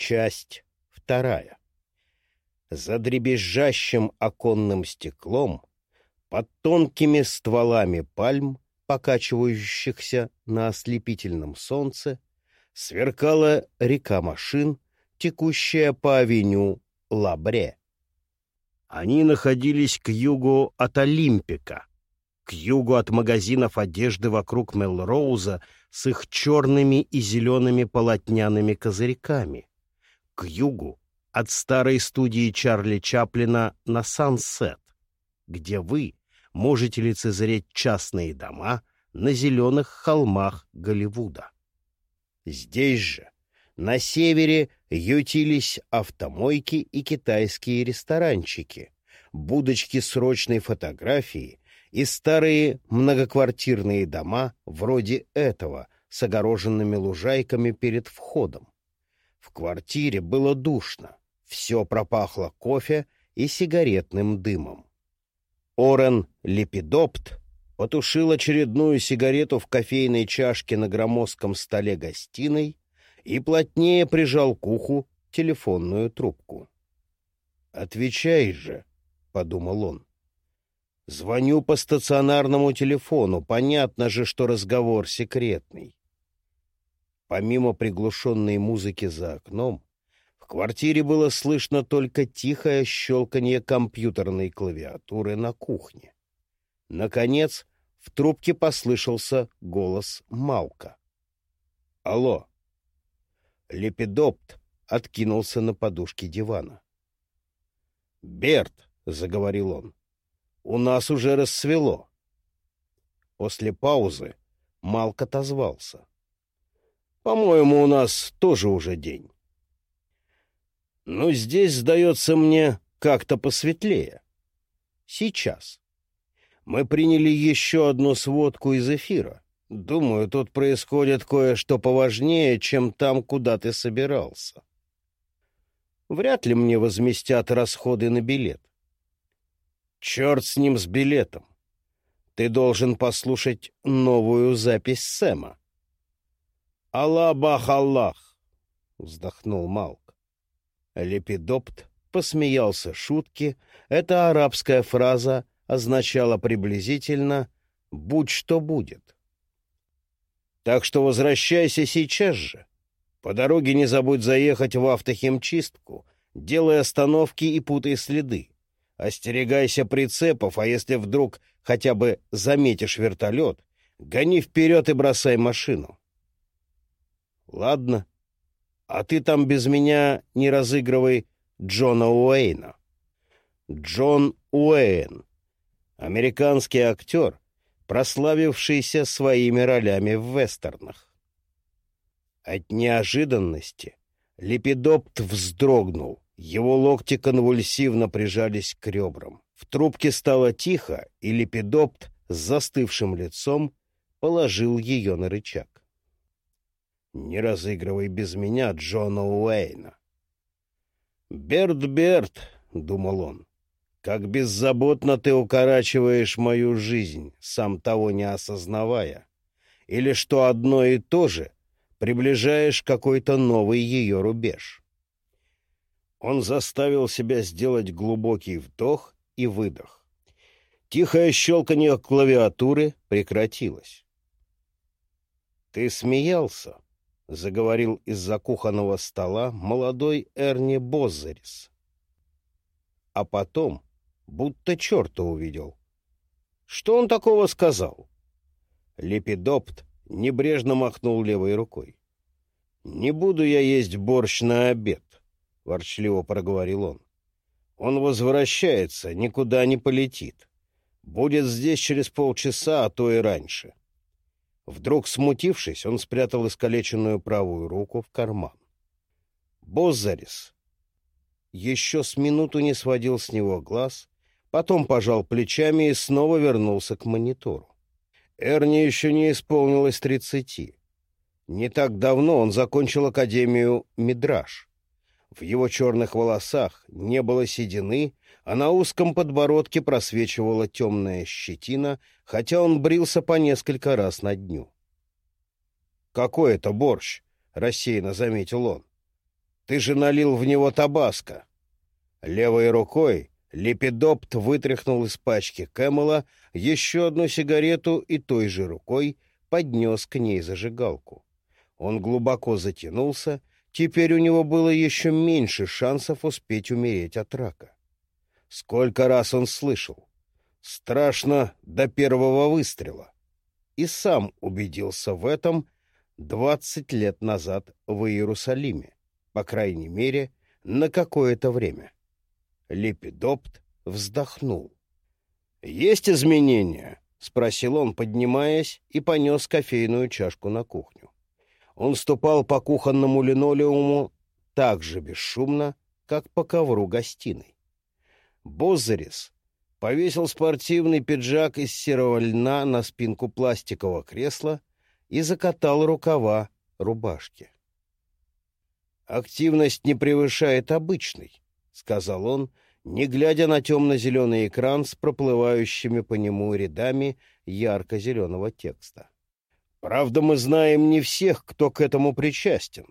Часть вторая. За дребезжащим оконным стеклом, под тонкими стволами пальм, покачивающихся на ослепительном солнце, сверкала река машин, текущая по авеню Лабре. Они находились к югу от Олимпика, к югу от магазинов одежды вокруг Мелроуза с их черными и зелеными полотняными козырьками, к югу от старой студии Чарли Чаплина на Сансет, где вы можете лицезреть частные дома на зеленых холмах Голливуда. Здесь же, на севере, ютились автомойки и китайские ресторанчики, будочки срочной фотографии и старые многоквартирные дома вроде этого с огороженными лужайками перед входом. В квартире было душно, все пропахло кофе и сигаретным дымом. Орен Лепидопт потушил очередную сигарету в кофейной чашке на громоздком столе гостиной и плотнее прижал к уху телефонную трубку. «Отвечай же», — подумал он. «Звоню по стационарному телефону, понятно же, что разговор секретный». Помимо приглушенной музыки за окном, в квартире было слышно только тихое щелканье компьютерной клавиатуры на кухне. Наконец, в трубке послышался голос Малка. «Алло!» Лепидопт откинулся на подушке дивана. «Берт!» — заговорил он. «У нас уже рассвело». После паузы Малк отозвался. По-моему, у нас тоже уже день. Но здесь, сдается мне, как-то посветлее. Сейчас. Мы приняли еще одну сводку из эфира. Думаю, тут происходит кое-что поважнее, чем там, куда ты собирался. Вряд ли мне возместят расходы на билет. Черт с ним, с билетом. Ты должен послушать новую запись Сэма. «Аллах Аллах!» — вздохнул Малк. Лепидопт посмеялся шутки. Эта арабская фраза означала приблизительно «будь что будет». «Так что возвращайся сейчас же. По дороге не забудь заехать в автохимчистку, делай остановки и путай следы. Остерегайся прицепов, а если вдруг хотя бы заметишь вертолет, гони вперед и бросай машину. Ладно. А ты там без меня не разыгрывай Джона Уэйна. Джон Уэйн. Американский актер, прославившийся своими ролями в вестернах. От неожиданности Лепидопт вздрогнул. Его локти конвульсивно прижались к ребрам. В трубке стало тихо, и Лепидопт с застывшим лицом положил ее на рычаг. Не разыгрывай без меня Джона Уэйна. «Берт, Берт», — думал он, — «как беззаботно ты укорачиваешь мою жизнь, сам того не осознавая, или что одно и то же приближаешь какой-то новый ее рубеж». Он заставил себя сделать глубокий вдох и выдох. Тихое щелканье клавиатуры прекратилось. «Ты смеялся?» — заговорил из-за кухонного стола молодой Эрни Боззерис. А потом будто черта увидел. Что он такого сказал? Лепидопт небрежно махнул левой рукой. «Не буду я есть борщ на обед», — ворчливо проговорил он. «Он возвращается, никуда не полетит. Будет здесь через полчаса, а то и раньше. Вдруг смутившись, он спрятал искалеченную правую руку в карман. Боззарис еще с минуту не сводил с него глаз, потом пожал плечами и снова вернулся к монитору. Эрни еще не исполнилось тридцати. Не так давно он закончил Академию Мидраж. В его черных волосах не было седины, а на узком подбородке просвечивала темная щетина, хотя он брился по несколько раз на дню. «Какой это борщ?» — рассеянно заметил он. Ты же налил в него табаско. Левой рукой Лепидопт вытряхнул из пачки Кэмела еще одну сигарету и той же рукой поднес к ней зажигалку. Он глубоко затянулся, теперь у него было еще меньше шансов успеть умереть от рака. Сколько раз он слышал. Страшно до первого выстрела. И сам убедился в этом двадцать лет назад в Иерусалиме, по крайней мере, на какое-то время. Лепидопт вздохнул. «Есть изменения?» — спросил он, поднимаясь, и понес кофейную чашку на кухню. Он ступал по кухонному линолеуму так же бесшумно, как по ковру гостиной. Бозарис повесил спортивный пиджак из серого льна на спинку пластикового кресла и закатал рукава рубашки. «Активность не превышает обычной», — сказал он, не глядя на темно-зеленый экран с проплывающими по нему рядами ярко-зеленого текста. «Правда, мы знаем не всех, кто к этому причастен.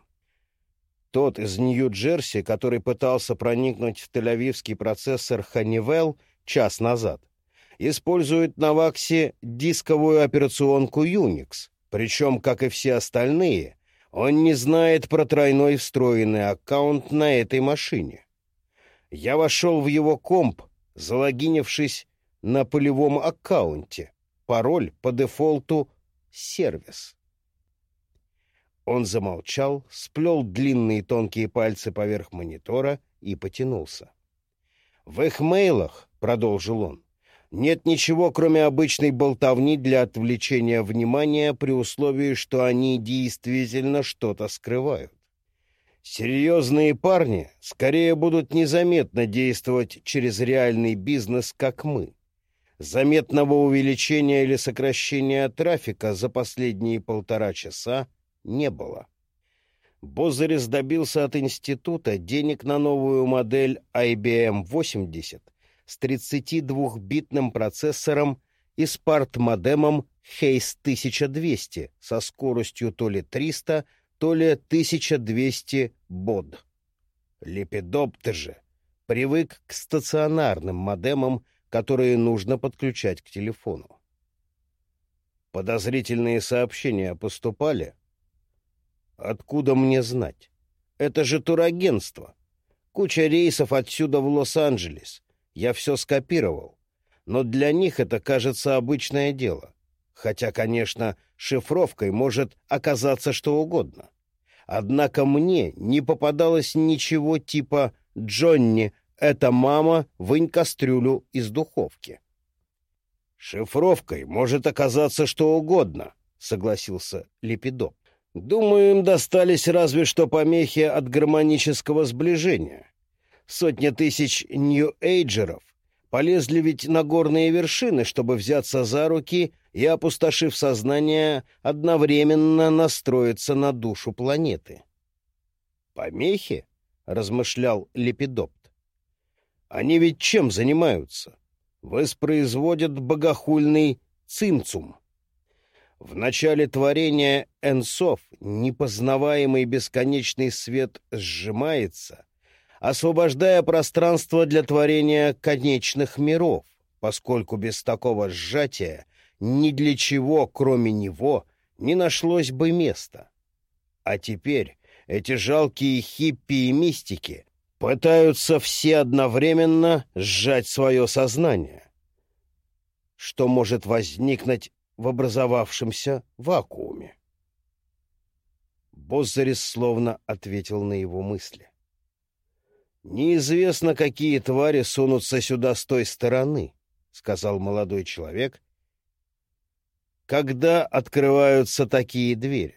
Тот из Нью-Джерси, который пытался проникнуть в тель-авивский процессор Honeywell час назад, использует на Ваксе дисковую операционку Unix, причем, как и все остальные, он не знает про тройной встроенный аккаунт на этой машине. Я вошел в его комп, залогинившись на полевом аккаунте. Пароль по дефолту «Сервис». Он замолчал, сплел длинные тонкие пальцы поверх монитора и потянулся. «В их мейлах», — продолжил он, — «нет ничего, кроме обычной болтовни для отвлечения внимания при условии, что они действительно что-то скрывают. Серьезные парни скорее будут незаметно действовать через реальный бизнес, как мы. Заметного увеличения или сокращения трафика за последние полтора часа не было. Бозарис добился от института денег на новую модель IBM 80 с 32-битным процессором и спарт-модемом Hayes 1200 со скоростью то ли 300, то ли 1200 бод. Лепидоптер же привык к стационарным модемам, которые нужно подключать к телефону. Подозрительные сообщения поступали? Откуда мне знать? Это же турагентство. Куча рейсов отсюда в Лос-Анджелес. Я все скопировал. Но для них это кажется обычное дело. Хотя, конечно, шифровкой может оказаться что угодно. Однако мне не попадалось ничего типа «Джонни, это мама, вынь кастрюлю из духовки». «Шифровкой может оказаться что угодно», — согласился Лепидоп. «Думаю, им достались разве что помехи от гармонического сближения. Сотня тысяч нью-эйджеров полезли ведь на горные вершины, чтобы взяться за руки и, опустошив сознание, одновременно настроиться на душу планеты. «Помехи?» — размышлял Лепидопт. «Они ведь чем занимаются? Воспроизводят богохульный цимцум. В начале творения энсов непознаваемый бесконечный свет сжимается, освобождая пространство для творения конечных миров, поскольку без такого сжатия ни для чего, кроме него, не нашлось бы места. А теперь эти жалкие хиппи и мистики пытаются все одновременно сжать свое сознание. Что может возникнуть в образовавшемся вакууме? Боззарис словно ответил на его мысли. «Неизвестно, какие твари сунутся сюда с той стороны», — сказал молодой человек, когда открываются такие двери.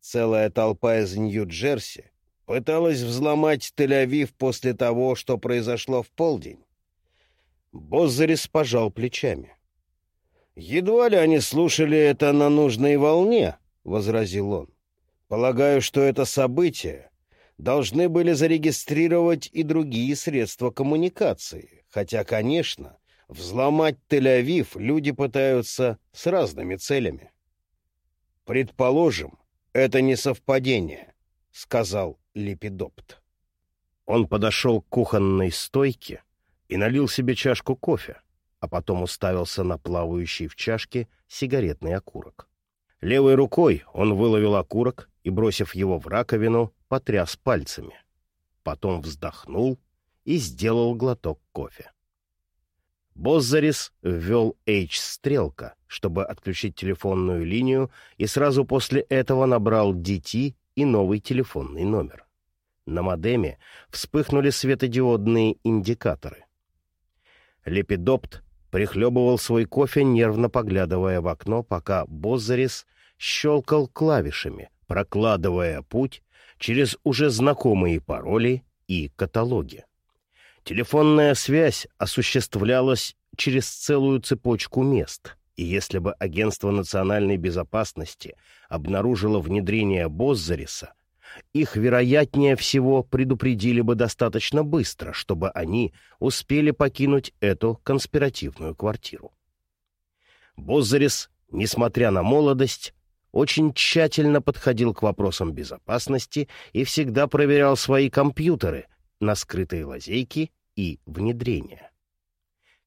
Целая толпа из Нью-Джерси пыталась взломать Тель-Авив после того, что произошло в полдень. Боззарис пожал плечами. «Едва ли они слушали это на нужной волне», — возразил он. «Полагаю, что это событие должны были зарегистрировать и другие средства коммуникации, хотя, конечно, Взломать Тель-Авив люди пытаются с разными целями. «Предположим, это не совпадение», — сказал Лепидопт. Он подошел к кухонной стойке и налил себе чашку кофе, а потом уставился на плавающий в чашке сигаретный окурок. Левой рукой он выловил окурок и, бросив его в раковину, потряс пальцами. Потом вздохнул и сделал глоток кофе. Боззарис ввел H-стрелка, чтобы отключить телефонную линию, и сразу после этого набрал DT и новый телефонный номер. На модеме вспыхнули светодиодные индикаторы. Лепидопт прихлебывал свой кофе, нервно поглядывая в окно, пока Боззарис щелкал клавишами, прокладывая путь через уже знакомые пароли и каталоги. Телефонная связь осуществлялась через целую цепочку мест, и если бы Агентство национальной безопасности обнаружило внедрение Боззариса, их, вероятнее всего, предупредили бы достаточно быстро, чтобы они успели покинуть эту конспиративную квартиру. Боззарис, несмотря на молодость, очень тщательно подходил к вопросам безопасности и всегда проверял свои компьютеры на скрытые лазейки и внедрения.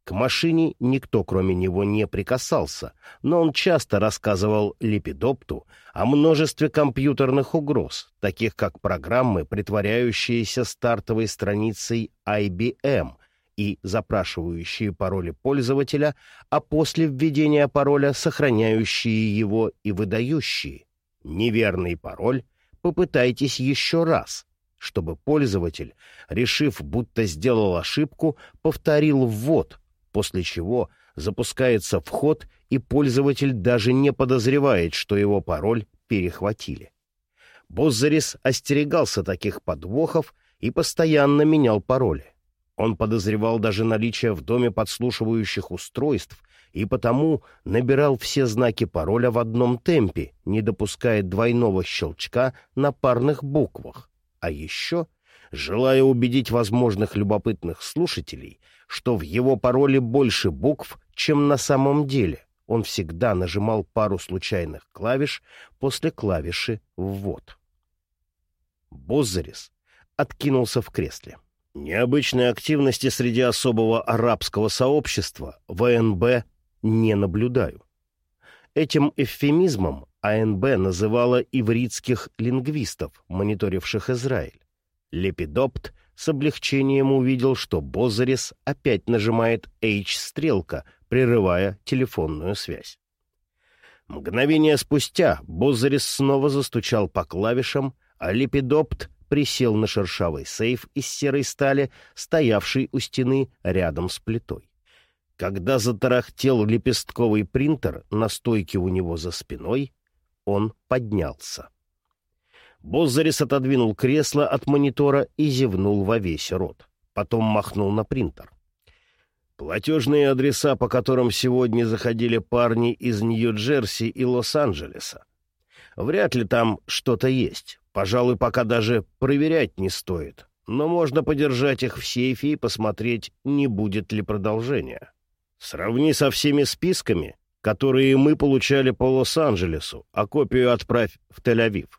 К машине никто, кроме него, не прикасался, но он часто рассказывал Лепидопту о множестве компьютерных угроз, таких как программы, притворяющиеся стартовой страницей IBM и запрашивающие пароли пользователя, а после введения пароля сохраняющие его и выдающие. Неверный пароль попытайтесь еще раз, чтобы пользователь, решив, будто сделал ошибку, повторил ввод, после чего запускается вход, и пользователь даже не подозревает, что его пароль перехватили. Боззарис остерегался таких подвохов и постоянно менял пароли. Он подозревал даже наличие в доме подслушивающих устройств и потому набирал все знаки пароля в одном темпе, не допуская двойного щелчка на парных буквах. А еще, желая убедить возможных любопытных слушателей, что в его пароле больше букв, чем на самом деле. Он всегда нажимал пару случайных клавиш после клавиши «ввод». Боззарис откинулся в кресле. Необычной активности среди особого арабского сообщества ВНБ не наблюдаю. Этим эвфемизмом АНБ называла ивритских лингвистов, мониторивших Израиль. Лепидопт с облегчением увидел, что Бозарис опять нажимает H-стрелка, прерывая телефонную связь. Мгновение спустя Бозарис снова застучал по клавишам, а Лепидопт присел на шершавый сейф из серой стали, стоявший у стены рядом с плитой. Когда затарахтел лепестковый принтер на стойке у него за спиной, он поднялся. Боззарис отодвинул кресло от монитора и зевнул во весь рот. Потом махнул на принтер. Платежные адреса, по которым сегодня заходили парни из Нью-Джерси и Лос-Анджелеса. Вряд ли там что-то есть. Пожалуй, пока даже проверять не стоит. Но можно подержать их в сейфе и посмотреть, не будет ли продолжения. Сравни со всеми списками, которые мы получали по Лос-Анджелесу, а копию отправь в Тель-Авив.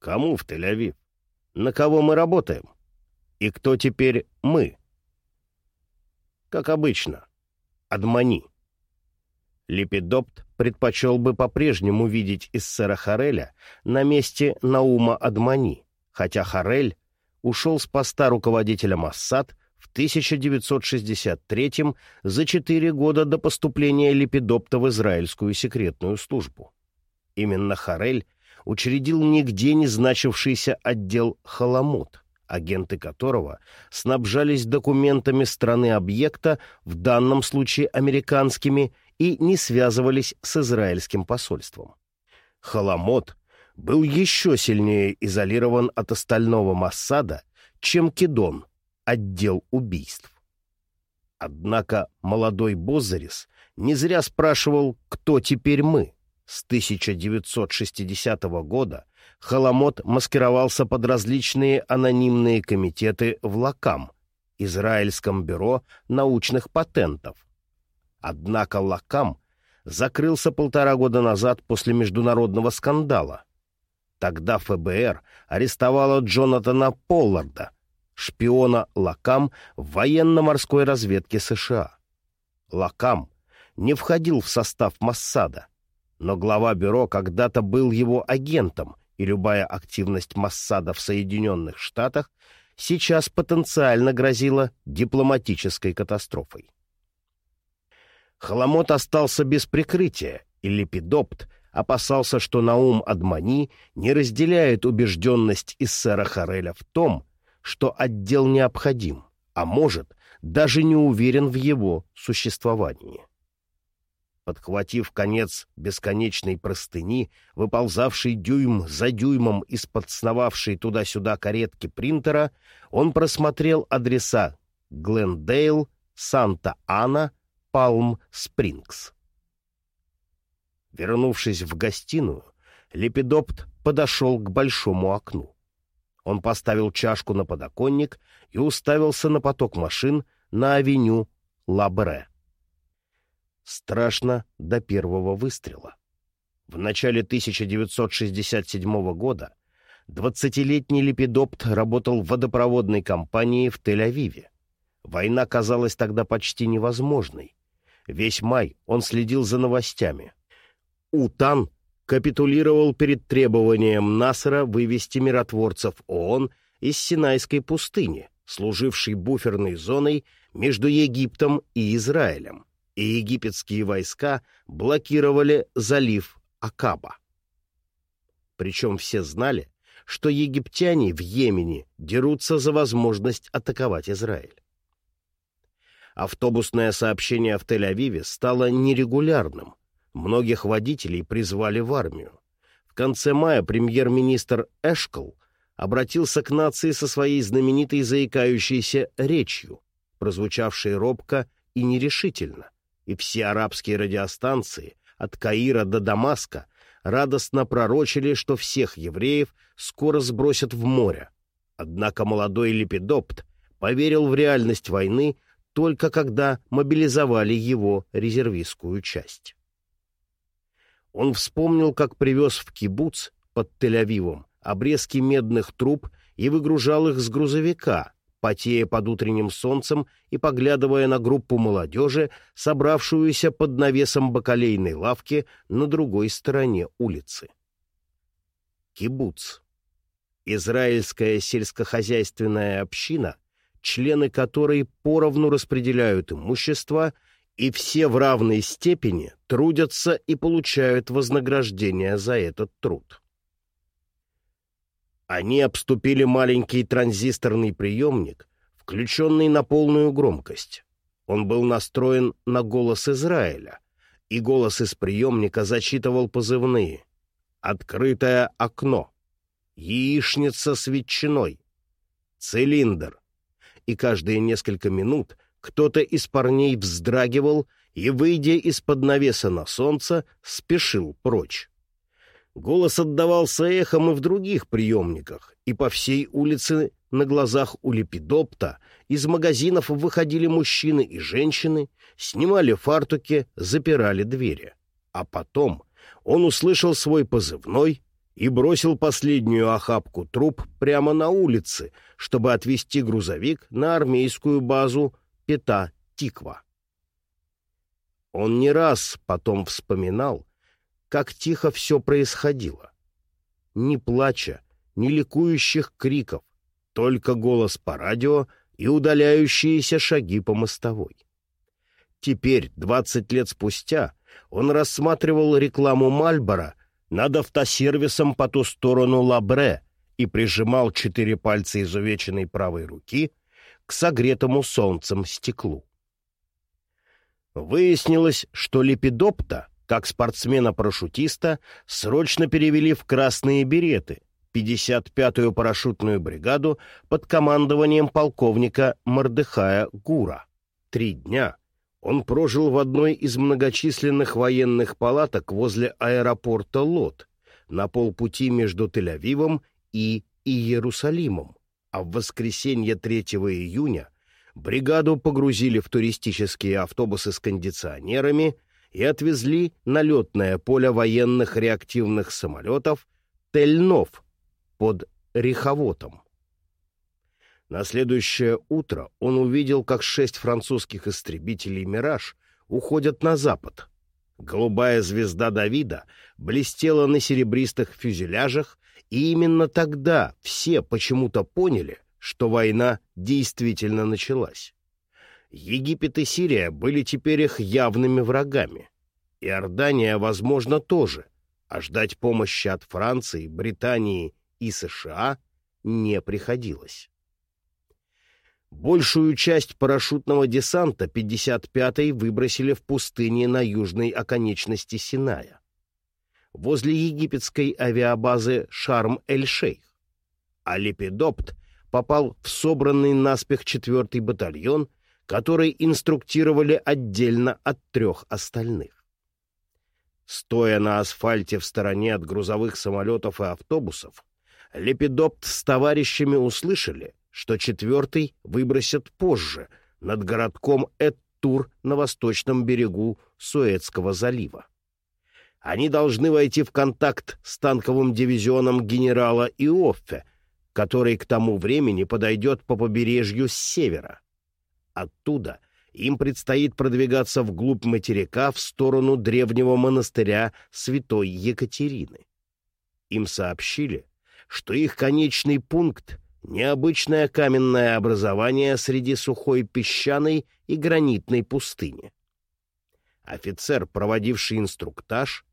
Кому в Тель-Авив? На кого мы работаем? И кто теперь мы? Как обычно, Адмани. Лепидопт предпочел бы по-прежнему видеть эсера Хареля на месте Наума Адмани, хотя Харель ушел с поста руководителя Массад в 1963 за четыре года до поступления Лепидопта в израильскую секретную службу. Именно Харель учредил нигде не значившийся отдел «Халамут», агенты которого снабжались документами страны объекта, в данном случае американскими, и не связывались с израильским посольством. Халамот был еще сильнее изолирован от остального Массада, чем Кедон, отдел убийств. Однако молодой Бозарис не зря спрашивал, кто теперь мы. С 1960 года Халамот маскировался под различные анонимные комитеты в ЛАКАМ, Израильском бюро научных патентов. Однако ЛАКАМ закрылся полтора года назад после международного скандала. Тогда ФБР арестовало Джонатана Полларда, шпиона Лакам в военно-морской разведке США. Лакам не входил в состав Массада, но глава бюро когда-то был его агентом, и любая активность Массада в Соединенных Штатах сейчас потенциально грозила дипломатической катастрофой. Холомот остался без прикрытия, и Лепидопт опасался, что Наум Адмани не разделяет убежденность Иссера Хареля в том, что отдел необходим, а может, даже не уверен в его существовании. Подхватив конец бесконечной простыни, выползавший дюйм за дюймом из-под сновавшей туда-сюда каретки принтера, он просмотрел адреса Глендейл, Санта-Ана, Палм-Спрингс. Вернувшись в гостиную, Лепидопт подошел к большому окну. Он поставил чашку на подоконник и уставился на поток машин на авеню Лабре. Страшно до первого выстрела. В начале 1967 года 20-летний Лепидопт работал в водопроводной компании в Тель-Авиве. Война казалась тогда почти невозможной. Весь май он следил за новостями. Утан капитулировал перед требованием Насера вывести миротворцев ООН из Синайской пустыни, служившей буферной зоной между Египтом и Израилем, и египетские войска блокировали залив Акаба. Причем все знали, что египтяне в Йемене дерутся за возможность атаковать Израиль. Автобусное сообщение в Тель-Авиве стало нерегулярным, Многих водителей призвали в армию. В конце мая премьер-министр Эшкл обратился к нации со своей знаменитой заикающейся речью, прозвучавшей робко и нерешительно, и все арабские радиостанции от Каира до Дамаска радостно пророчили, что всех евреев скоро сбросят в море. Однако молодой Лепидопт поверил в реальность войны только когда мобилизовали его резервистскую часть. Он вспомнил, как привез в кибуц под Тель-Авивом обрезки медных труб и выгружал их с грузовика, потея под утренним солнцем и поглядывая на группу молодежи, собравшуюся под навесом бакалейной лавки на другой стороне улицы. Кибуц. Израильская сельскохозяйственная община, члены которой поровну распределяют имущество — и все в равной степени трудятся и получают вознаграждение за этот труд. Они обступили маленький транзисторный приемник, включенный на полную громкость. Он был настроен на голос Израиля, и голос из приемника зачитывал позывные «Открытое окно», «Яичница с ветчиной», «Цилиндр», и каждые несколько минут — кто-то из парней вздрагивал и, выйдя из-под навеса на солнце, спешил прочь. Голос отдавался эхом и в других приемниках, и по всей улице на глазах у Лепидопта из магазинов выходили мужчины и женщины, снимали фартуки, запирали двери. А потом он услышал свой позывной и бросил последнюю охапку труп прямо на улице, чтобы отвезти грузовик на армейскую базу Пета Тиква. Он не раз потом вспоминал, как тихо все происходило. Ни плача, ни ликующих криков, только голос по радио и удаляющиеся шаги по мостовой. Теперь, двадцать лет спустя, он рассматривал рекламу Мальбора над автосервисом по ту сторону Лабре и прижимал четыре пальца изувеченной правой руки к согретому солнцем стеклу. Выяснилось, что Лепидопта, как спортсмена-парашютиста, срочно перевели в красные береты, 55-ю парашютную бригаду под командованием полковника Мордыхая Гура. Три дня он прожил в одной из многочисленных военных палаток возле аэропорта Лот, на полпути между Тель-Авивом и Иерусалимом, а в воскресенье 3 июня бригаду погрузили в туристические автобусы с кондиционерами и отвезли на летное поле военных реактивных самолетов Тельнов под Риховотом. На следующее утро он увидел, как шесть французских истребителей «Мираж» уходят на запад. Голубая звезда Давида блестела на серебристых фюзеляжах, и именно тогда все почему-то поняли, что война действительно началась. Египет и Сирия были теперь их явными врагами. Иордания, возможно, тоже, а ждать помощи от Франции, Британии и США не приходилось. Большую часть парашютного десанта 55-й выбросили в пустыне на южной оконечности Синая, возле египетской авиабазы Шарм-эль-Шейх, а Лепидопт попал в собранный наспех 4-й батальон, который инструктировали отдельно от трех остальных. Стоя на асфальте в стороне от грузовых самолетов и автобусов, Лепидопт с товарищами услышали, что четвертый выбросят позже, над городком Эттур на восточном берегу Суэцкого залива. Они должны войти в контакт с танковым дивизионом генерала Иоффе, который к тому времени подойдет по побережью с севера. Оттуда им предстоит продвигаться вглубь материка в сторону древнего монастыря святой Екатерины. Им сообщили, что их конечный пункт необычное каменное образование среди сухой песчаной и гранитной пустыни. Офицер, проводивший инструктаж,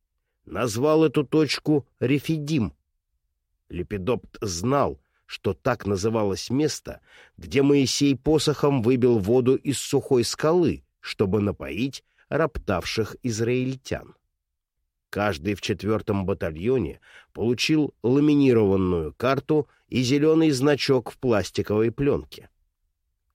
назвал эту точку Рефидим. Лепидопт знал, что так называлось место, где Моисей посохом выбил воду из сухой скалы, чтобы напоить роптавших израильтян. Каждый в четвертом батальоне получил ламинированную карту и зеленый значок в пластиковой пленке.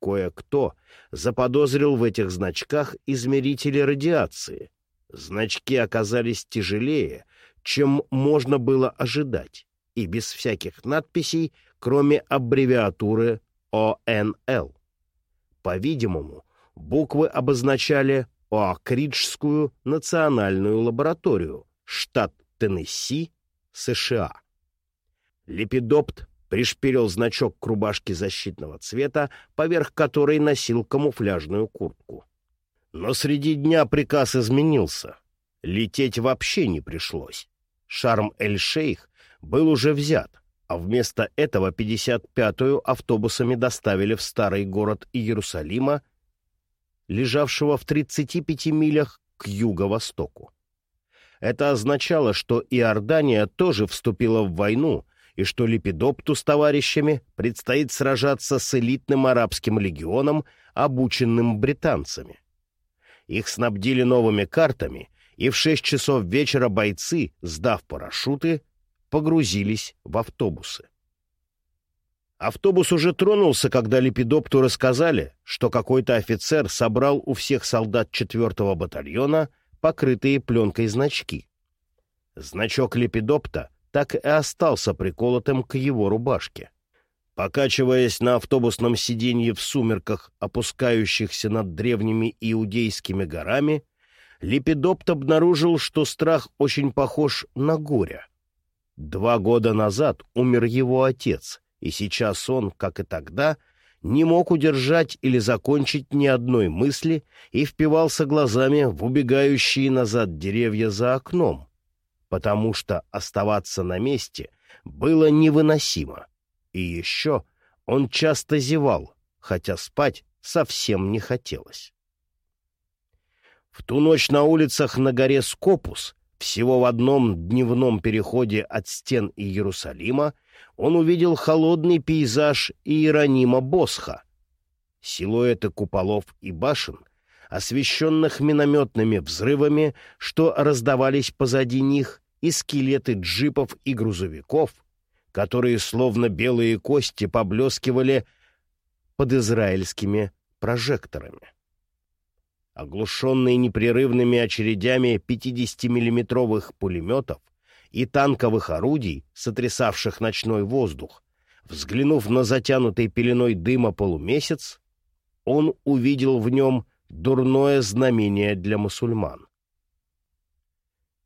Кое-кто заподозрил в этих значках измерители радиации. Значки оказались тяжелее, чем можно было ожидать, и без всяких надписей, кроме аббревиатуры ОНЛ. По-видимому, буквы обозначали Оакриджскую национальную лабораторию, штат Теннесси, США. Лепидопт пришпилил значок к рубашке защитного цвета, поверх которой носил камуфляжную куртку. Но среди дня приказ изменился. Лететь вообще не пришлось. Шарм-эль-Шейх был уже взят, а вместо этого 55-ю автобусами доставили в старый город Иерусалима лежавшего в 35 милях к юго-востоку. Это означало, что Иордания тоже вступила в войну, и что Лепидопту с товарищами предстоит сражаться с элитным арабским легионом, обученным британцами. Их снабдили новыми картами, и в шесть часов вечера бойцы, сдав парашюты, погрузились в автобусы. Автобус уже тронулся, когда Лепидопту рассказали, что какой-то офицер собрал у всех солдат 4-го батальона покрытые пленкой значки. Значок Лепидопта так и остался приколотым к его рубашке. Покачиваясь на автобусном сиденье в сумерках, опускающихся над древними иудейскими горами, Лепидопт обнаружил, что страх очень похож на горе. Два года назад умер его отец, и сейчас он, как и тогда, не мог удержать или закончить ни одной мысли и впивался глазами в убегающие назад деревья за окном, потому что оставаться на месте было невыносимо. И еще он часто зевал, хотя спать совсем не хотелось. В ту ночь на улицах на горе Скопус, всего в одном дневном переходе от стен Иерусалима, он увидел холодный пейзаж Иеронима Босха. Силуэты куполов и башен, освещенных минометными взрывами, что раздавались позади них, и скелеты джипов и грузовиков, которые, словно белые кости, поблескивали под израильскими прожекторами. Оглушенные непрерывными очередями 50-миллиметровых пулеметов, и танковых орудий, сотрясавших ночной воздух. Взглянув на затянутый пеленой дыма полумесяц, он увидел в нем дурное знамение для мусульман.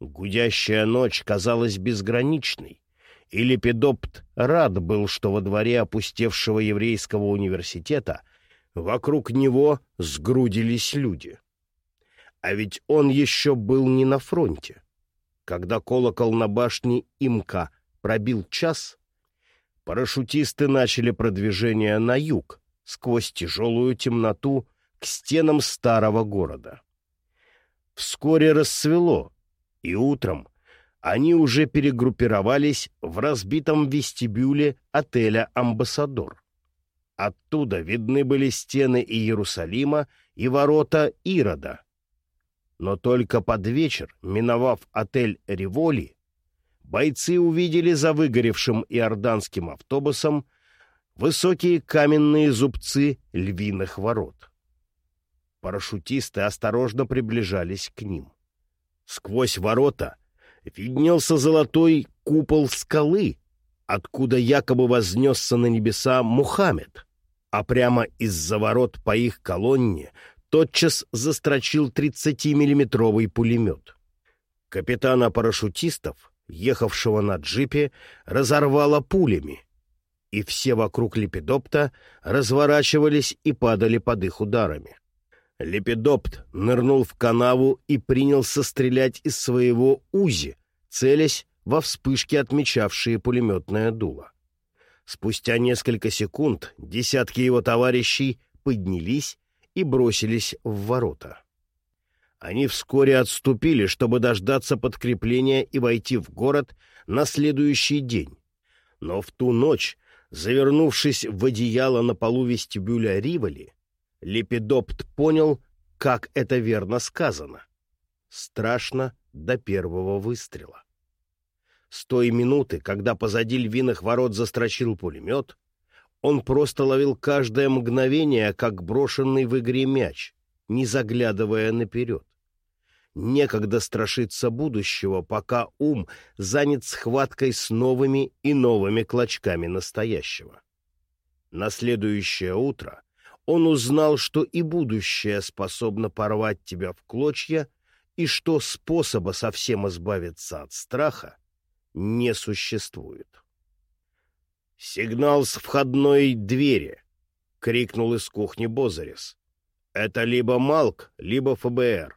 Гудящая ночь казалась безграничной, и Лепидопт рад был, что во дворе опустевшего еврейского университета вокруг него сгрудились люди. А ведь он еще был не на фронте. Когда колокол на башне Имка пробил час, парашютисты начали продвижение на юг, сквозь тяжелую темноту к стенам старого города. Вскоре рассвело, и утром они уже перегруппировались в разбитом вестибюле отеля «Амбассадор». Оттуда видны были стены Иерусалима и ворота Ирода. Но только под вечер, миновав отель «Револи», бойцы увидели за выгоревшим иорданским автобусом высокие каменные зубцы львиных ворот. Парашютисты осторожно приближались к ним. Сквозь ворота виднелся золотой купол скалы, откуда якобы вознесся на небеса Мухаммед, а прямо из-за ворот по их колонне тотчас застрочил 30-миллиметровый пулемет. Капитана парашютистов, ехавшего на джипе, разорвало пулями, и все вокруг лепидопта разворачивались и падали под их ударами. Лепидопт нырнул в канаву и принялся стрелять из своего УЗИ, целясь во вспышки, отмечавшие пулеметное дуло. Спустя несколько секунд десятки его товарищей поднялись и бросились в ворота. Они вскоре отступили, чтобы дождаться подкрепления и войти в город на следующий день. Но в ту ночь, завернувшись в одеяло на полу вестибюля Риволи, Лепидопт понял, как это верно сказано. Страшно до первого выстрела. С той минуты, когда позади львиных ворот застрочил пулемет, он просто ловил каждое мгновение, как брошенный в игре мяч, не заглядывая наперед. Некогда страшиться будущего, пока ум занят схваткой с новыми и новыми клочками настоящего. На следующее утро он узнал, что и будущее способно порвать тебя в клочья, и что способа совсем избавиться от страха не существует. «Сигнал с входной двери!» — крикнул из кухни Бозарис. «Это либо Малк, либо ФБР».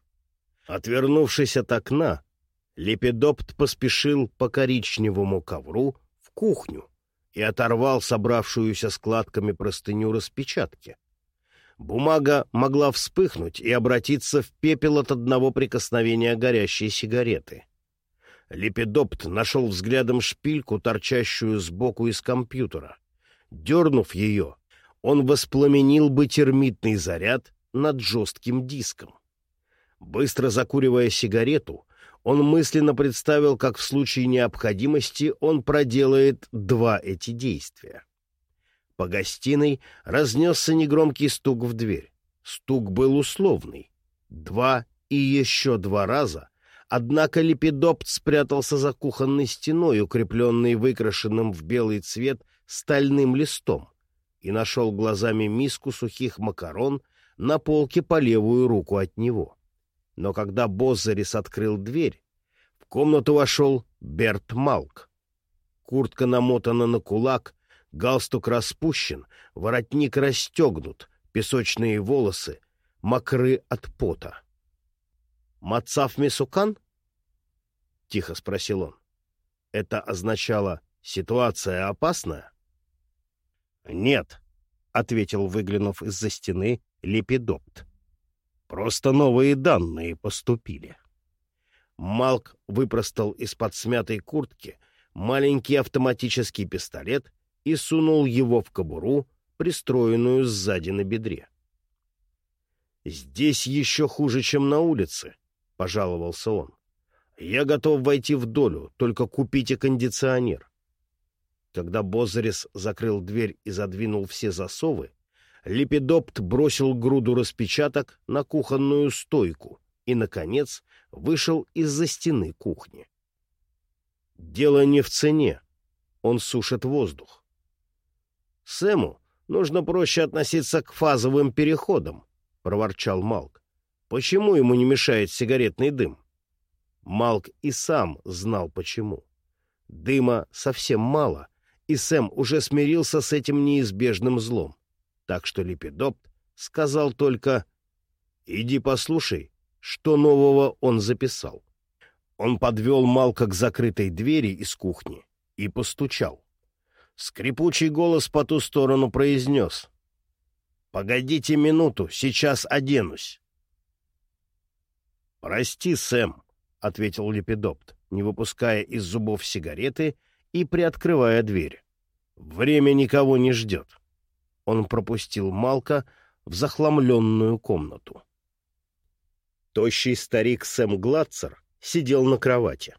Отвернувшись от окна, Лепидопт поспешил по коричневому ковру в кухню и оторвал собравшуюся складками простыню распечатки — Бумага могла вспыхнуть и обратиться в пепел от одного прикосновения горящей сигареты. Лепидопт нашел взглядом шпильку, торчащую сбоку из компьютера. Дернув ее, он воспламенил бы термитный заряд над жестким диском. Быстро закуривая сигарету, он мысленно представил, как в случае необходимости он проделает два эти действия. По гостиной разнесся негромкий стук в дверь. Стук был условный. Два и еще два раза. Однако лепидопт спрятался за кухонной стеной, укрепленной выкрашенным в белый цвет стальным листом, и нашел глазами миску сухих макарон на полке по левую руку от него. Но когда Боззарис открыл дверь, в комнату вошел Берт Малк. Куртка намотана на кулак, Галстук распущен, воротник расстегнут, песочные волосы мокры от пота. «Мацав Месукан?» — тихо спросил он. Это означало «ситуация опасная?» «Нет», — ответил, выглянув из-за стены, Лепидопт. «Просто новые данные поступили». Малк выпростал из-под смятой куртки маленький автоматический пистолет и сунул его в кобуру, пристроенную сзади на бедре. «Здесь еще хуже, чем на улице», — пожаловался он. «Я готов войти в долю, только купите кондиционер». Когда Бозарис закрыл дверь и задвинул все засовы, Лепидопт бросил груду распечаток на кухонную стойку и, наконец, вышел из-за стены кухни. Дело не в цене. Он сушит воздух. Сэму нужно проще относиться к фазовым переходам, — проворчал Малк. Почему ему не мешает сигаретный дым? Малк и сам знал почему. Дыма совсем мало, и Сэм уже смирился с этим неизбежным злом. Так что Лепидопт сказал только «Иди послушай, что нового он записал». Он подвел Малка к закрытой двери из кухни и постучал. Скрипучий голос по ту сторону произнес. «Погодите минуту, сейчас оденусь». «Прости, Сэм», — ответил Лепидопт, не выпуская из зубов сигареты и приоткрывая дверь. «Время никого не ждет». Он пропустил Малка в захламленную комнату. Тощий старик Сэм Гладцер сидел на кровати.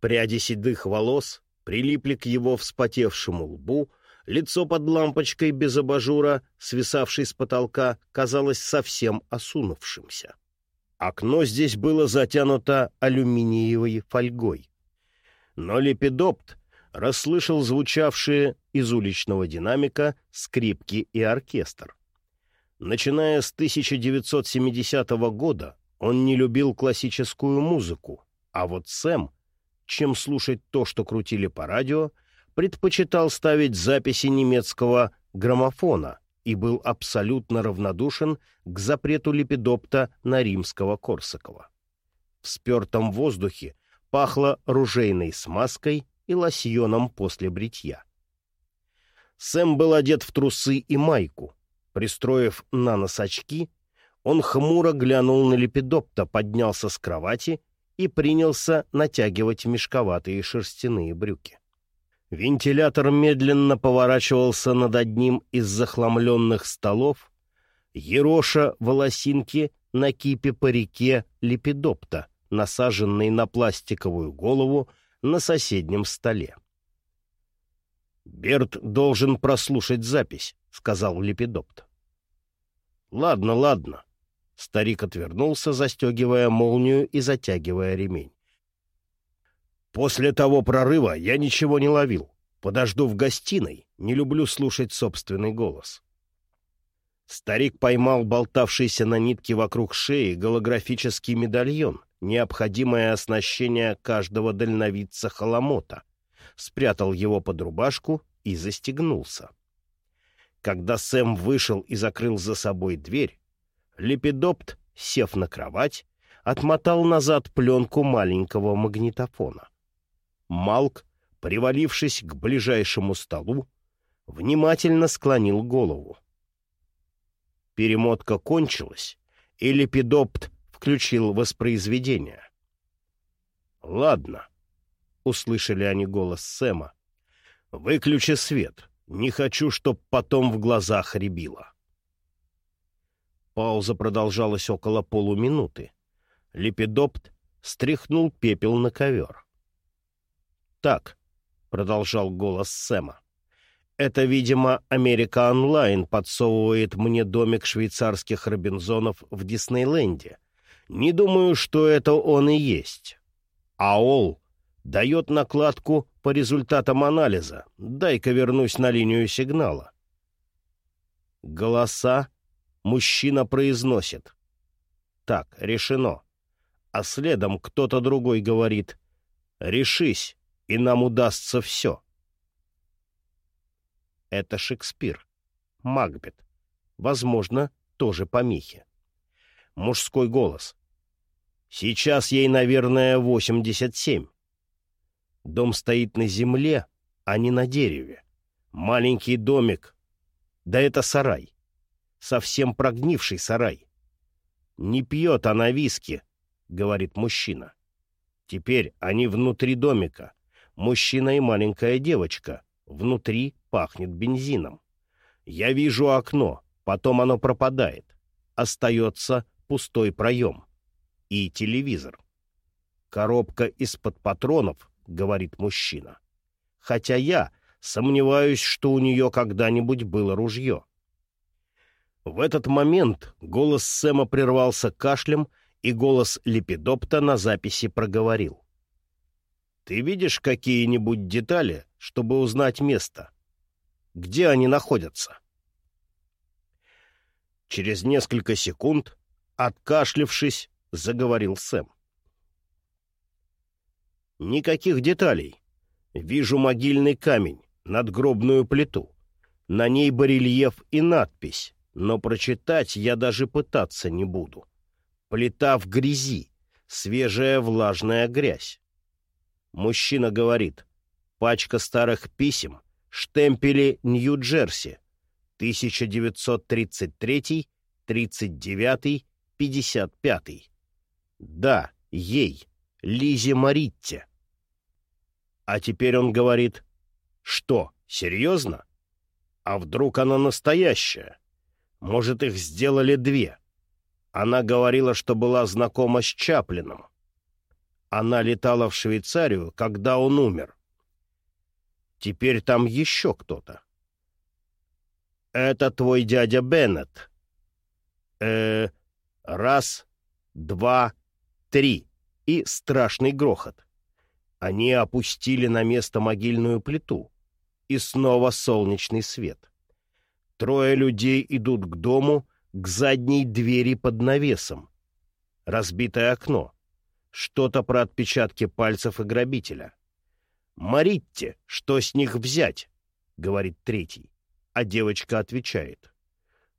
Пряди седых волос прилипли к его вспотевшему лбу, лицо под лампочкой без абажура, свисавшей с потолка, казалось совсем осунувшимся. Окно здесь было затянуто алюминиевой фольгой. Но лепидопт расслышал звучавшие из уличного динамика скрипки и оркестр. Начиная с 1970 года он не любил классическую музыку, а вот Сэм чем слушать то, что крутили по радио, предпочитал ставить записи немецкого граммофона и был абсолютно равнодушен к запрету лепидопта на римского Корсакова. В спертом воздухе пахло ружейной смазкой и лосьоном после бритья. Сэм был одет в трусы и майку. Пристроив на нос очки, он хмуро глянул на лепидопта, поднялся с кровати и принялся натягивать мешковатые шерстяные брюки. Вентилятор медленно поворачивался над одним из захламленных столов, ероша волосинки на кипе по реке лепидопта, насаженной на пластиковую голову на соседнем столе. «Берт должен прослушать запись», — сказал лепидопт. «Ладно, ладно», Старик отвернулся, застегивая молнию и затягивая ремень. «После того прорыва я ничего не ловил. Подожду в гостиной. Не люблю слушать собственный голос». Старик поймал болтавшийся на нитке вокруг шеи голографический медальон, необходимое оснащение каждого дальновидца холомота, спрятал его под рубашку и застегнулся. Когда Сэм вышел и закрыл за собой дверь, Лепидопт, сев на кровать, отмотал назад пленку маленького магнитофона. Малк, привалившись к ближайшему столу, внимательно склонил голову. Перемотка кончилась, и Лепидопт включил воспроизведение. «Ладно», — услышали они голос Сэма, — «выключи свет, не хочу, чтоб потом в глазах рябило». Пауза продолжалась около полуминуты. Лепидопт стряхнул пепел на ковер. «Так», — продолжал голос Сэма, — «это, видимо, Америка Онлайн подсовывает мне домик швейцарских Робинзонов в Диснейленде. Не думаю, что это он и есть. АОЛ дает накладку по результатам анализа. Дай-ка вернусь на линию сигнала». Голоса мужчина произносит. Так, решено. А следом кто-то другой говорит. Решись, и нам удастся все. Это Шекспир. Макбет. Возможно, тоже помехи. Мужской голос. Сейчас ей, наверное, 87. Дом стоит на земле, а не на дереве. Маленький домик. Да это сарай совсем прогнивший сарай. «Не пьет она виски», — говорит мужчина. Теперь они внутри домика. Мужчина и маленькая девочка. Внутри пахнет бензином. Я вижу окно, потом оно пропадает. Остается пустой проем. И телевизор. «Коробка из-под патронов», — говорит мужчина. «Хотя я сомневаюсь, что у нее когда-нибудь было ружье». В этот момент голос Сэма прервался кашлем, и голос Лепидопта на записи проговорил. «Ты видишь какие-нибудь детали, чтобы узнать место? Где они находятся?» Через несколько секунд, откашлившись, заговорил Сэм. «Никаких деталей. Вижу могильный камень, надгробную плиту. На ней барельеф и надпись, но прочитать я даже пытаться не буду. Плита в грязи, свежая влажная грязь. Мужчина говорит, пачка старых писем, штемпели Нью-Джерси, 1933, 39, 55. Да, ей, Лизе Маритте. А теперь он говорит, что, серьезно? А вдруг она настоящая? Может, их сделали две? Она говорила, что была знакома с Чаплином. Она летала в Швейцарию, когда он умер. Теперь там еще кто-то. Это твой дядя Беннет. Э, раз, два, три. И страшный грохот. Они опустили на место могильную плиту. И снова солнечный свет. Трое людей идут к дому, к задней двери под навесом. Разбитое окно. Что-то про отпечатки пальцев и грабителя. «Маритте, что с них взять?» — говорит третий. А девочка отвечает.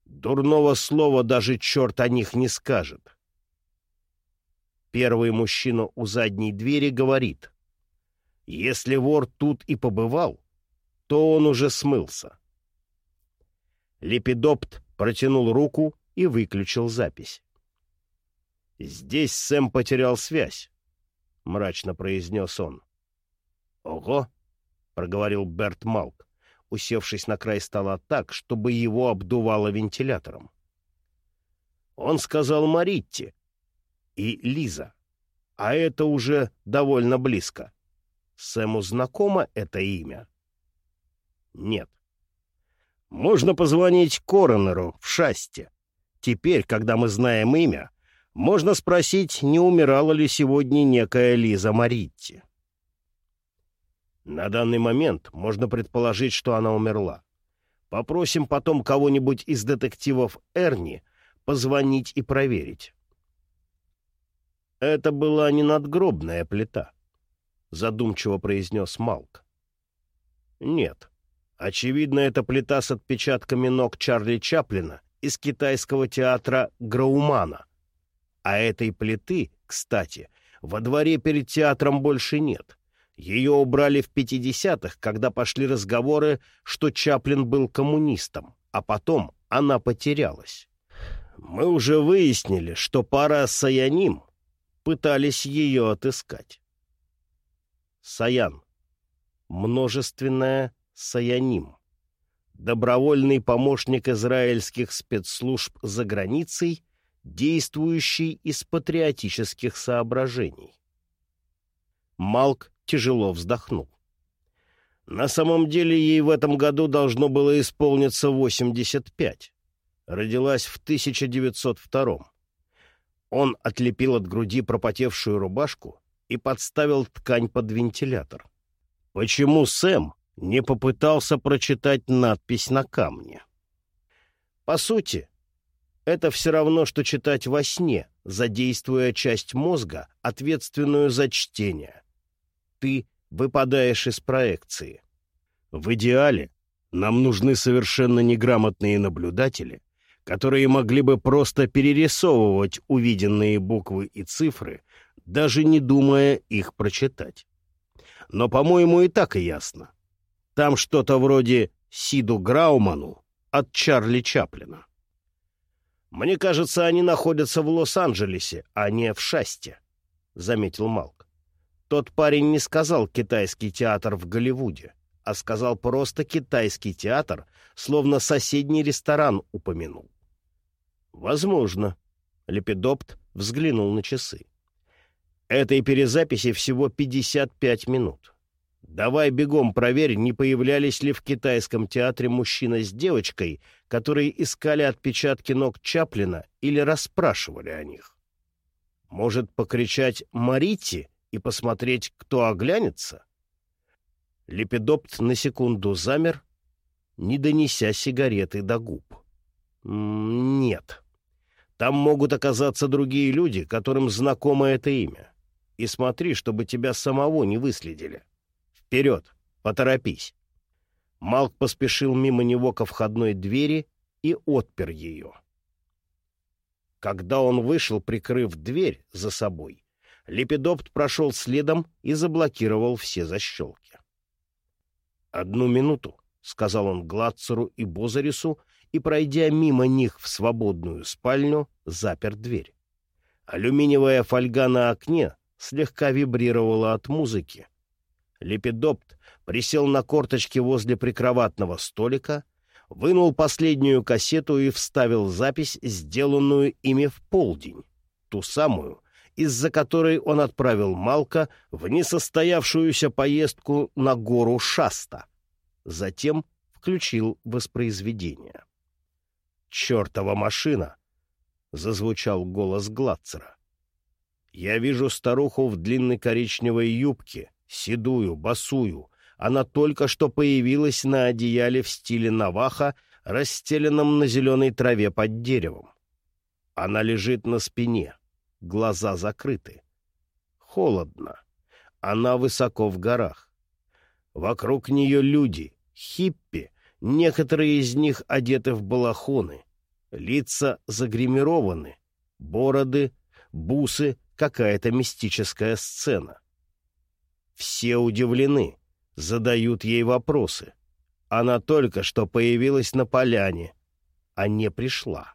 «Дурного слова даже черт о них не скажет». Первый мужчина у задней двери говорит. «Если вор тут и побывал, то он уже смылся. Лепидопт протянул руку и выключил запись. «Здесь Сэм потерял связь», — мрачно произнес он. «Ого!» — проговорил Берт Малк, усевшись на край стола так, чтобы его обдувало вентилятором. Он сказал Маритте и Лиза, а это уже довольно близко. Сэму знакомо это имя? Нет. Можно позвонить коронеру в шасте. Теперь, когда мы знаем имя, можно спросить, не умирала ли сегодня некая Лиза Маритти. На данный момент можно предположить, что она умерла. Попросим потом кого-нибудь из детективов Эрни позвонить и проверить. Это была не надгробная плита, задумчиво произнес Малк. Нет, Очевидно, это плита с отпечатками ног Чарли Чаплина из китайского театра Граумана. А этой плиты, кстати, во дворе перед театром больше нет. Ее убрали в 50-х, когда пошли разговоры, что Чаплин был коммунистом, а потом она потерялась. Мы уже выяснили, что пара Саяним пытались ее отыскать. Саян. Множественное Саяним, добровольный помощник израильских спецслужб за границей, действующий из патриотических соображений. Малк тяжело вздохнул. На самом деле ей в этом году должно было исполниться 85. Родилась в 1902 Он отлепил от груди пропотевшую рубашку и подставил ткань под вентилятор. Почему Сэм не попытался прочитать надпись на камне. По сути, это все равно, что читать во сне, задействуя часть мозга, ответственную за чтение. Ты выпадаешь из проекции. В идеале нам нужны совершенно неграмотные наблюдатели, которые могли бы просто перерисовывать увиденные буквы и цифры, даже не думая их прочитать. Но, по-моему, и так и ясно. Там что-то вроде Сиду Грауману от Чарли Чаплина. «Мне кажется, они находятся в Лос-Анджелесе, а не в Шасте», — заметил Малк. «Тот парень не сказал «китайский театр в Голливуде», а сказал просто «китайский театр», словно соседний ресторан упомянул». «Возможно», — Лепидопт взглянул на часы. «Этой перезаписи всего 55 минут. Давай бегом проверь, не появлялись ли в китайском театре мужчина с девочкой, которые искали отпечатки ног Чаплина или расспрашивали о них. Может, покричать «Марите» и посмотреть, кто оглянется? Лепидопт на секунду замер, не донеся сигареты до губ. Нет. Там могут оказаться другие люди, которым знакомо это имя. И смотри, чтобы тебя самого не выследили. Вперед! Поторопись!» Малк поспешил мимо него ко входной двери и отпер ее. Когда он вышел, прикрыв дверь за собой, Лепидопт прошел следом и заблокировал все защелки. «Одну минуту», — сказал он Гладцеру и Бозарису, и, пройдя мимо них в свободную спальню, запер дверь. Алюминиевая фольга на окне слегка вибрировала от музыки. Лепидопт присел на корточки возле прикроватного столика, вынул последнюю кассету и вставил запись, сделанную ими в полдень, ту самую, из-за которой он отправил Малка в несостоявшуюся поездку на гору Шаста. Затем включил воспроизведение. «Чертова машина!» — зазвучал голос Гладцера. «Я вижу старуху в длинной коричневой юбке, седую, босую. Она только что появилась на одеяле в стиле наваха, расстеленном на зеленой траве под деревом. Она лежит на спине, глаза закрыты. Холодно. Она высоко в горах. Вокруг нее люди, хиппи, некоторые из них одеты в балахоны, лица загримированы, бороды, бусы, какая-то мистическая сцена. Все удивлены, задают ей вопросы. Она только что появилась на поляне, а не пришла.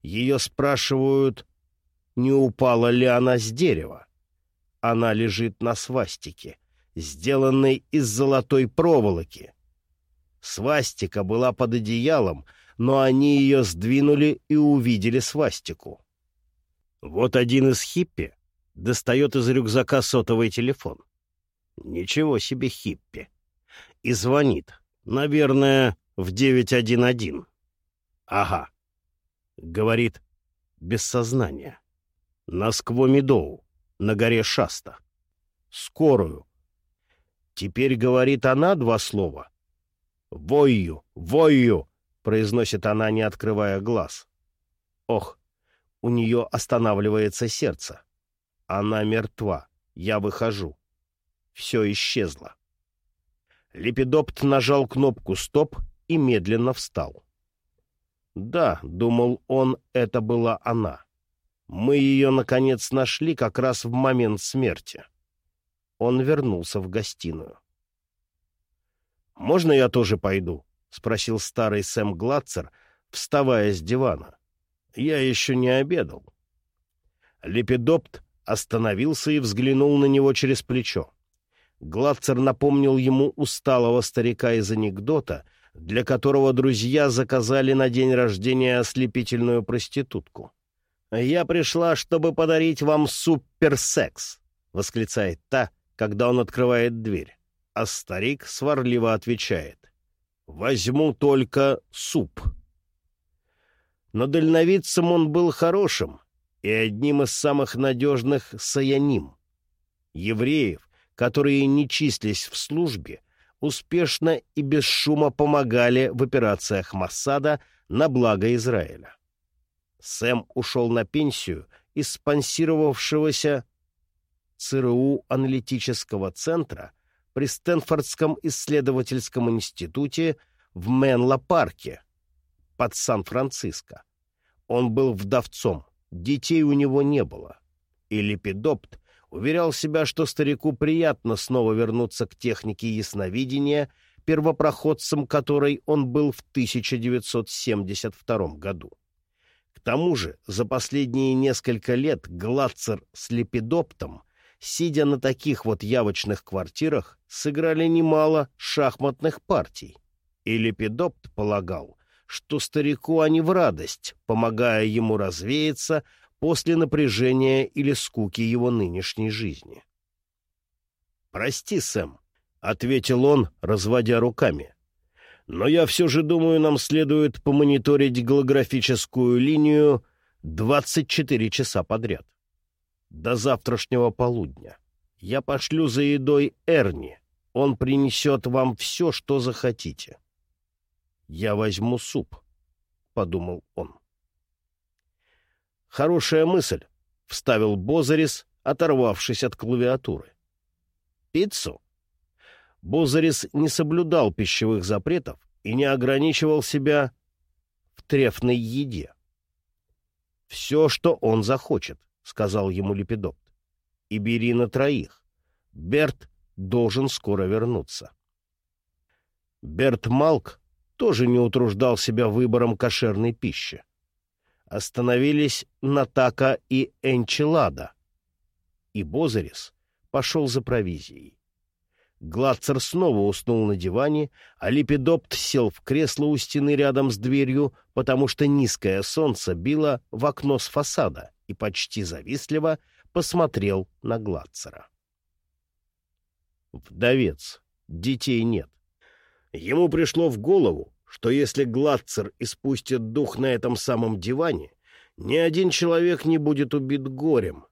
Ее спрашивают, не упала ли она с дерева. Она лежит на свастике, сделанной из золотой проволоки. Свастика была под одеялом, но они ее сдвинули и увидели свастику. Вот один из хиппи достает из рюкзака сотовый телефон. Ничего себе хиппи. И звонит. Наверное, в 911. Ага. Говорит, без сознания. На Сквомидоу, на горе Шаста. Скорую. Теперь говорит она два слова. «Вою! Вою!» — произносит она, не открывая глаз. Ох, у нее останавливается сердце. Она мертва. Я выхожу. Все исчезло. Лепидопт нажал кнопку «Стоп» и медленно встал. «Да», — думал он, — «это была она. Мы ее, наконец, нашли как раз в момент смерти». Он вернулся в гостиную. «Можно я тоже пойду?» — спросил старый Сэм Гладцер, вставая с дивана. «Я еще не обедал». Лепидопт остановился и взглянул на него через плечо. Гладцер напомнил ему усталого старика из анекдота, для которого друзья заказали на день рождения ослепительную проститутку. «Я пришла, чтобы подарить вам суперсекс», — восклицает та, когда он открывает дверь. А старик сварливо отвечает. «Возьму только суп». Но дальновидцем он был хорошим и одним из самых надежных саяним. Евреев, которые не числись в службе, успешно и без шума помогали в операциях Массада на благо Израиля. Сэм ушел на пенсию из спонсировавшегося ЦРУ аналитического центра при Стэнфордском исследовательском институте в Менло-парке под Сан-Франциско. Он был вдовцом, детей у него не было, и Лепидопт уверял себя, что старику приятно снова вернуться к технике ясновидения, первопроходцем которой он был в 1972 году. К тому же за последние несколько лет Гладцер с Лепидоптом, сидя на таких вот явочных квартирах, сыграли немало шахматных партий. И Лепидопт полагал, что старику они в радость, помогая ему развеяться после напряжения или скуки его нынешней жизни. «Прости, Сэм», — ответил он, разводя руками. «Но я все же думаю, нам следует помониторить голографическую линию 24 часа подряд. До завтрашнего полудня. Я пошлю за едой Эрни. Он принесет вам все, что захотите». «Я возьму суп», — подумал он. «Хорошая мысль», — вставил Бозарис, оторвавшись от клавиатуры. «Пиццу?» Бозарис не соблюдал пищевых запретов и не ограничивал себя в трефной еде. «Все, что он захочет», — сказал ему Лепидопт. «И бери на троих. Берт должен скоро вернуться». Берт Малк тоже не утруждал себя выбором кошерной пищи. Остановились Натака и Энчелада, и Бозарис пошел за провизией. Гладцер снова уснул на диване, а Липидопт сел в кресло у стены рядом с дверью, потому что низкое солнце било в окно с фасада и почти завистливо посмотрел на Гладцера. Вдовец. Детей нет. Ему пришло в голову, что если Гладцер испустит дух на этом самом диване, ни один человек не будет убит горем.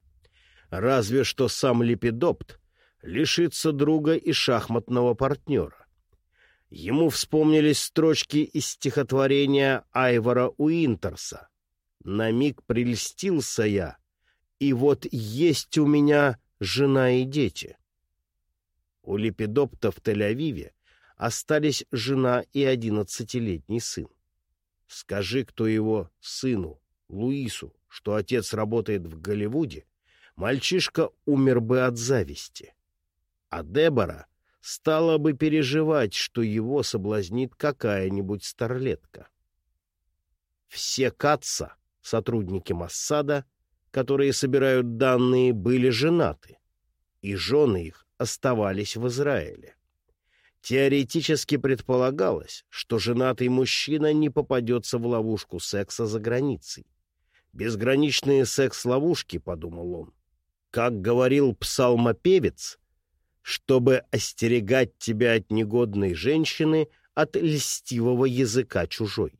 Разве что сам Липидопт лишиться друга и шахматного партнера. Ему вспомнились строчки из стихотворения Айвора Уинтерса. «На миг прельстился я, и вот есть у меня жена и дети». У Лепидопта в Тель-Авиве остались жена и одиннадцатилетний сын. Скажи, кто его сыну, Луису, что отец работает в Голливуде, мальчишка умер бы от зависти а Дебора стала бы переживать, что его соблазнит какая-нибудь старлетка. Все Катца, сотрудники Массада, которые собирают данные, были женаты, и жены их оставались в Израиле. Теоретически предполагалось, что женатый мужчина не попадется в ловушку секса за границей. Безграничные секс-ловушки, — подумал он. Как говорил псалмопевец, чтобы остерегать тебя от негодной женщины, от льстивого языка чужой.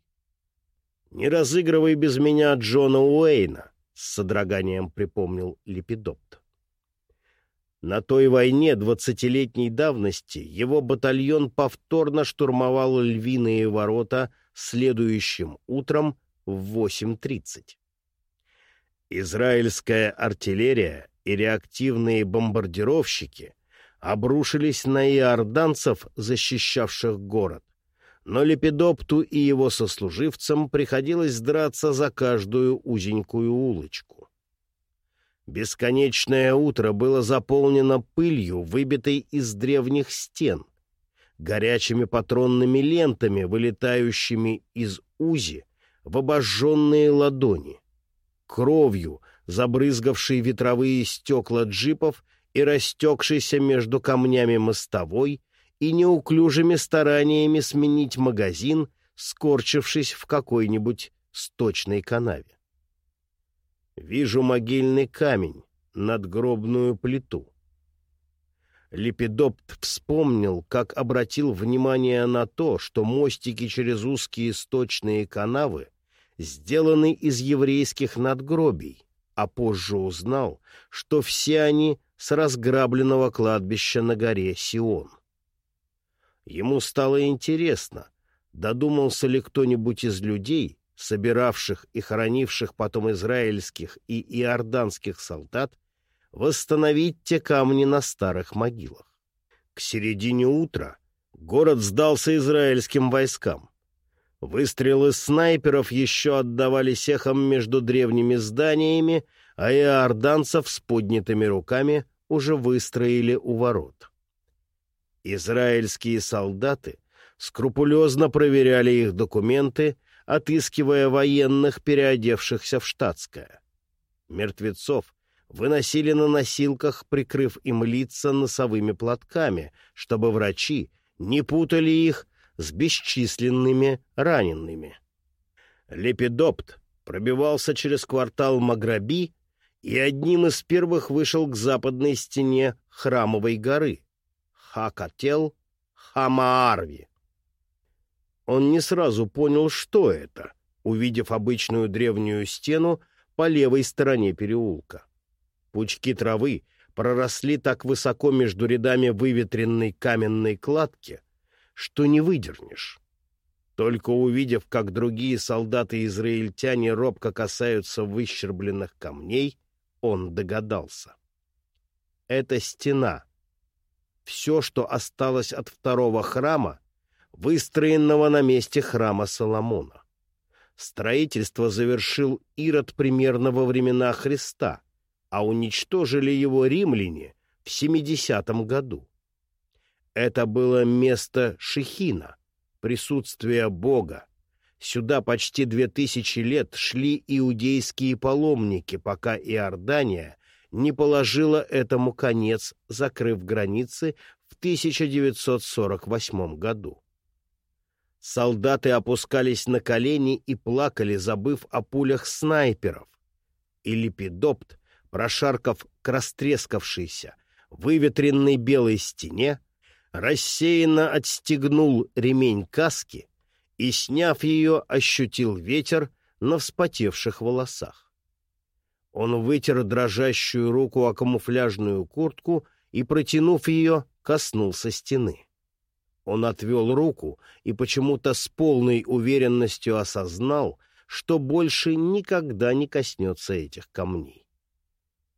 «Не разыгрывай без меня Джона Уэйна», — с содроганием припомнил Лепидопт. На той войне двадцатилетней давности его батальон повторно штурмовал львиные ворота следующим утром в 8.30. Израильская артиллерия и реактивные бомбардировщики обрушились на иорданцев, защищавших город. Но Лепидопту и его сослуживцам приходилось драться за каждую узенькую улочку. Бесконечное утро было заполнено пылью, выбитой из древних стен, горячими патронными лентами, вылетающими из узи в обожженные ладони, кровью, забрызгавшей ветровые стекла джипов и растекшийся между камнями мостовой и неуклюжими стараниями сменить магазин, скорчившись в какой-нибудь сточной канаве. Вижу могильный камень, надгробную плиту. Лепидопт вспомнил, как обратил внимание на то, что мостики через узкие сточные канавы сделаны из еврейских надгробий, а позже узнал, что все они с разграбленного кладбища на горе Сион. Ему стало интересно, додумался ли кто-нибудь из людей, собиравших и хоронивших потом израильских и иорданских солдат, восстановить те камни на старых могилах. К середине утра город сдался израильским войскам. Выстрелы снайперов еще отдавались эхом между древними зданиями, а иорданцев с поднятыми руками уже выстроили у ворот. Израильские солдаты скрупулезно проверяли их документы, отыскивая военных, переодевшихся в штатское. Мертвецов выносили на носилках, прикрыв им лица носовыми платками, чтобы врачи не путали их с бесчисленными ранеными. Лепидопт пробивался через квартал Маграби и одним из первых вышел к западной стене храмовой горы — Хакател Хамаарви. Он не сразу понял, что это, увидев обычную древнюю стену по левой стороне переулка. Пучки травы проросли так высоко между рядами выветренной каменной кладки, что не выдернешь. Только увидев, как другие солдаты-израильтяне робко касаются выщербленных камней, он догадался. Это стена. все, что осталось от второго храма, выстроенного на месте храма Соломона. Строительство завершил Ирод примерно во времена Христа, а уничтожили его римляне в 70 году. Это было место Шехина, присутствия Бога. Сюда почти две тысячи лет шли иудейские паломники, пока Иордания не положила этому конец, закрыв границы в 1948 году. Солдаты опускались на колени и плакали, забыв о пулях снайперов. И Лепидопт, прошаркав к растрескавшейся, выветренной белой стене, рассеянно отстегнул ремень каски и, сняв ее, ощутил ветер на вспотевших волосах. Он вытер дрожащую руку о камуфляжную куртку и, протянув ее, коснулся стены. Он отвел руку и почему-то с полной уверенностью осознал, что больше никогда не коснется этих камней.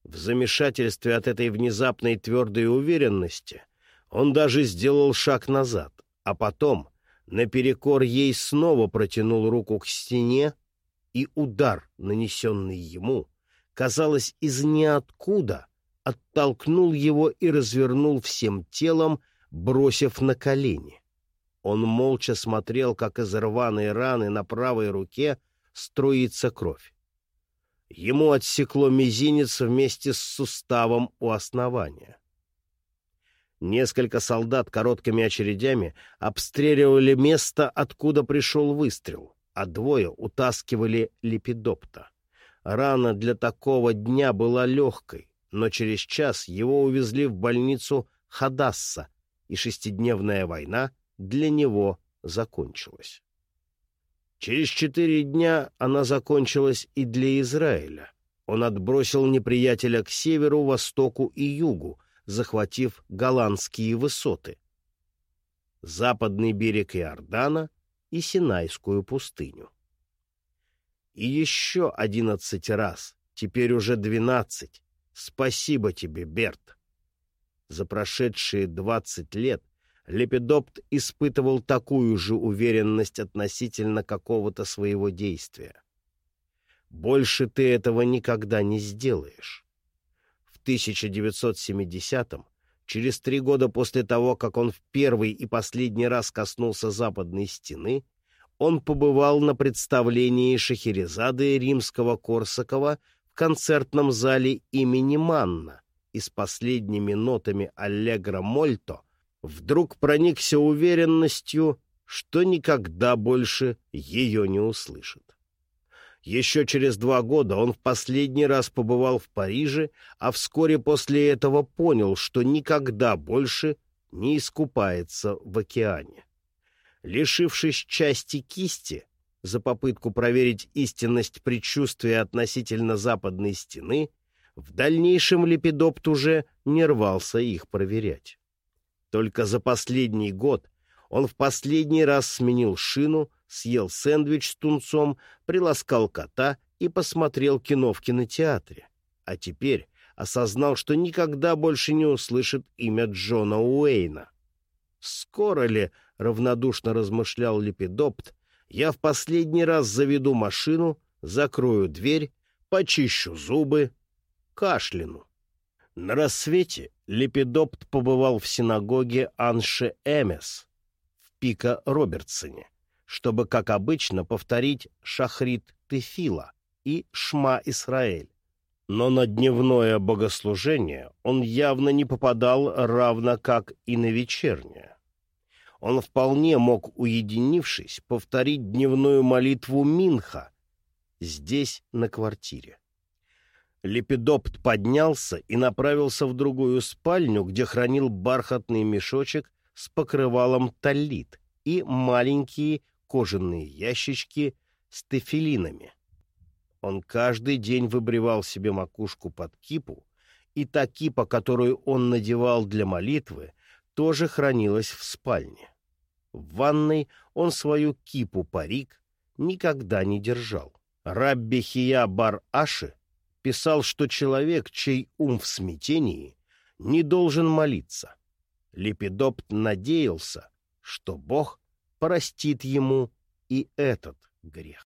В замешательстве от этой внезапной твердой уверенности он даже сделал шаг назад, а потом, наперекор ей, снова протянул руку к стене, и удар, нанесенный ему, казалось, из ниоткуда, оттолкнул его и развернул всем телом, бросив на колени. Он молча смотрел, как из рваной раны на правой руке струится кровь. Ему отсекло мизинец вместе с суставом у основания. Несколько солдат короткими очередями обстреливали место, откуда пришел выстрел, а двое утаскивали лепидопта. Рана для такого дня была легкой, но через час его увезли в больницу Хадасса, и шестидневная война для него закончилась. Через четыре дня она закончилась и для Израиля. Он отбросил неприятеля к северу, востоку и югу, захватив голландские высоты, западный берег Иордана и Синайскую пустыню. И еще одиннадцать раз, теперь уже двенадцать. Спасибо тебе, Берт. За прошедшие двадцать лет Лепидопт испытывал такую же уверенность относительно какого-то своего действия. Больше ты этого никогда не сделаешь. 1970-м, через три года после того, как он в первый и последний раз коснулся западной стены, он побывал на представлении Шахерезады римского Корсакова в концертном зале имени Манна и с последними нотами Аллегро Мольто вдруг проникся уверенностью, что никогда больше ее не услышит. Еще через два года он в последний раз побывал в Париже, а вскоре после этого понял, что никогда больше не искупается в океане. Лишившись части кисти за попытку проверить истинность предчувствия относительно западной стены, в дальнейшем Лепидопт уже не рвался их проверять. Только за последний год он в последний раз сменил шину — съел сэндвич с тунцом, приласкал кота и посмотрел кино в кинотеатре. А теперь осознал, что никогда больше не услышит имя Джона Уэйна. «Скоро ли, — равнодушно размышлял Лепидопт, — я в последний раз заведу машину, закрою дверь, почищу зубы, кашляну». На рассвете Лепидопт побывал в синагоге Анше Эмес в Пика Робертсоне чтобы, как обычно, повторить шахрит Тефила и Шма Исраэль. Но на дневное богослужение он явно не попадал равно как и на вечернее. Он вполне мог, уединившись, повторить дневную молитву Минха здесь, на квартире. Лепидопт поднялся и направился в другую спальню, где хранил бархатный мешочек с покрывалом талит и маленькие кожаные ящички с тефилинами. Он каждый день выбривал себе макушку под кипу, и та кипа, которую он надевал для молитвы, тоже хранилась в спальне. В ванной он свою кипу-парик никогда не держал. Рабби Хия бар Аши писал, что человек, чей ум в смятении, не должен молиться. Лепидопт надеялся, что Бог простит ему и этот грех.